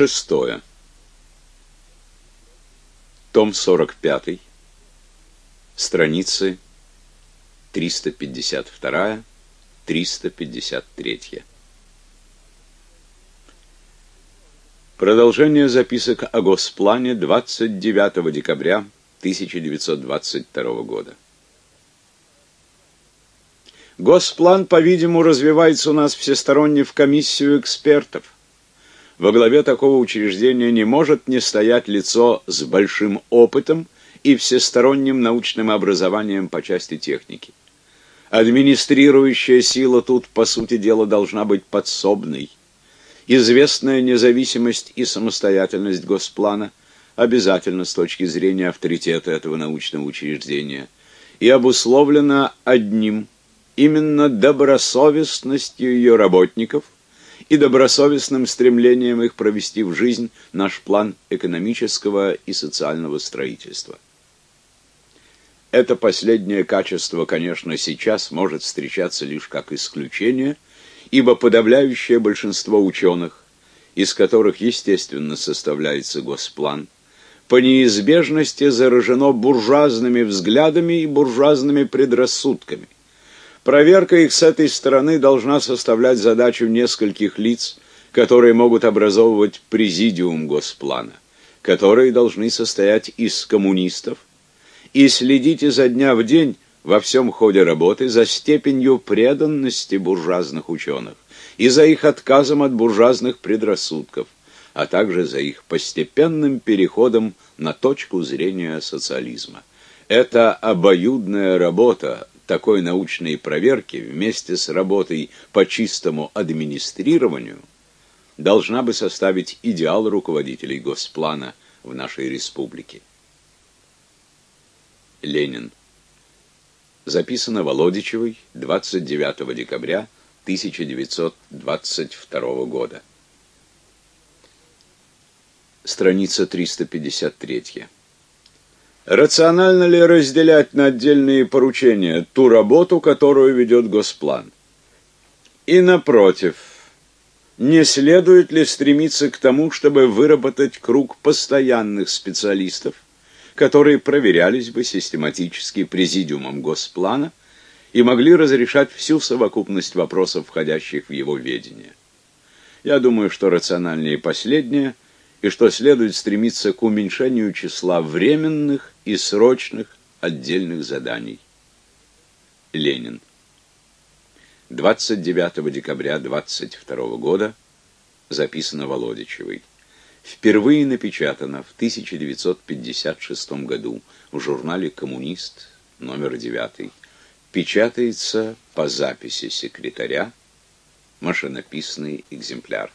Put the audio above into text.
Шестое. Том 45. Страницы 352-353. Продолжение записок о Госплане 29 декабря 1922 года. Госплан, по-видимому, развивается у нас всесторонне в комиссию экспертов. Во главе такого учреждения не может не стоять лицо с большим опытом и всесторонним научным образованием по части техники. Администрирующая сила тут, по сути дела, должна быть подсобной. Известная независимость и самостоятельность Госплана обязательно с точки зрения авторитета этого научного учреждения и обусловлена одним, именно добросовестностью ее работников – и добросовестным стремлением их провести в жизнь наш план экономического и социального строительства. Это последнее качество, конечно, сейчас может встречаться лишь как исключение, ибо подавляющее большинство ученых, из которых, естественно, составляется госплан, по неизбежности заражено буржуазными взглядами и буржуазными предрассудками – Проверка их с этой стороны должна составлять задачу нескольких лиц, которые могут образовывать президиум Госплана, которые должны состоять из коммунистов, и следить изо дня в день во всем ходе работы за степенью преданности буржуазных ученых и за их отказом от буржуазных предрассудков, а также за их постепенным переходом на точку зрения социализма. Это обоюдная работа, такой научной проверки вместе с работой по чистому администрированию должна бы составить идеал руководителей Госплана в нашей республике. Ленин. Записано Володичевой 29 декабря 1922 года. Страница 353. Рационально ли разделять на отдельные поручения ту работу, которую ведет Госплан? И напротив, не следует ли стремиться к тому, чтобы выработать круг постоянных специалистов, которые проверялись бы систематически президиумом Госплана и могли разрешать всю совокупность вопросов, входящих в его ведение? Я думаю, что рациональнее последнее – и что следует стремиться к уменьшению числа временных и срочных отдельных заданий. Ленин. 29 декабря 22 года записано Володичевой. Впервые напечатано в 1956 году в журнале «Коммунист» номер 9. Печатается по записи секретаря машинописный экземпляр.